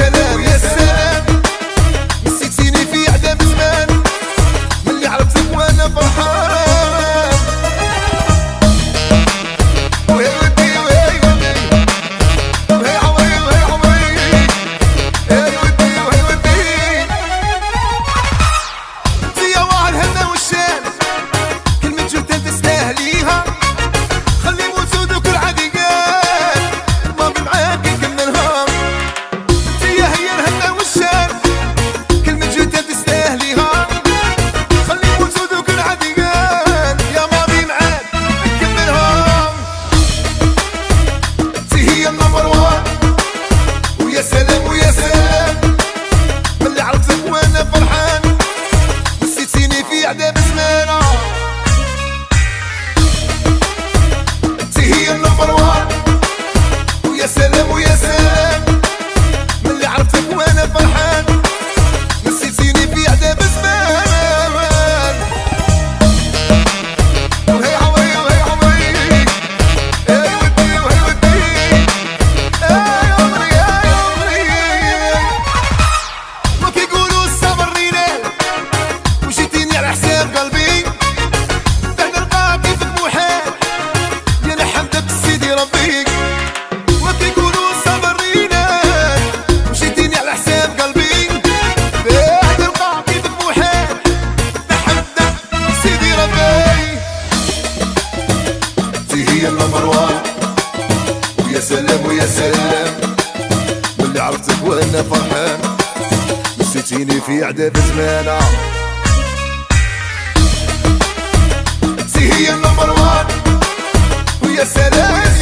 selam, yes selam سلام ويا سلام. من اللي عرفتك وأنا فرحان. نسيتيني في عذاب زمانة. انتي هي النمبر وان ويا سلام.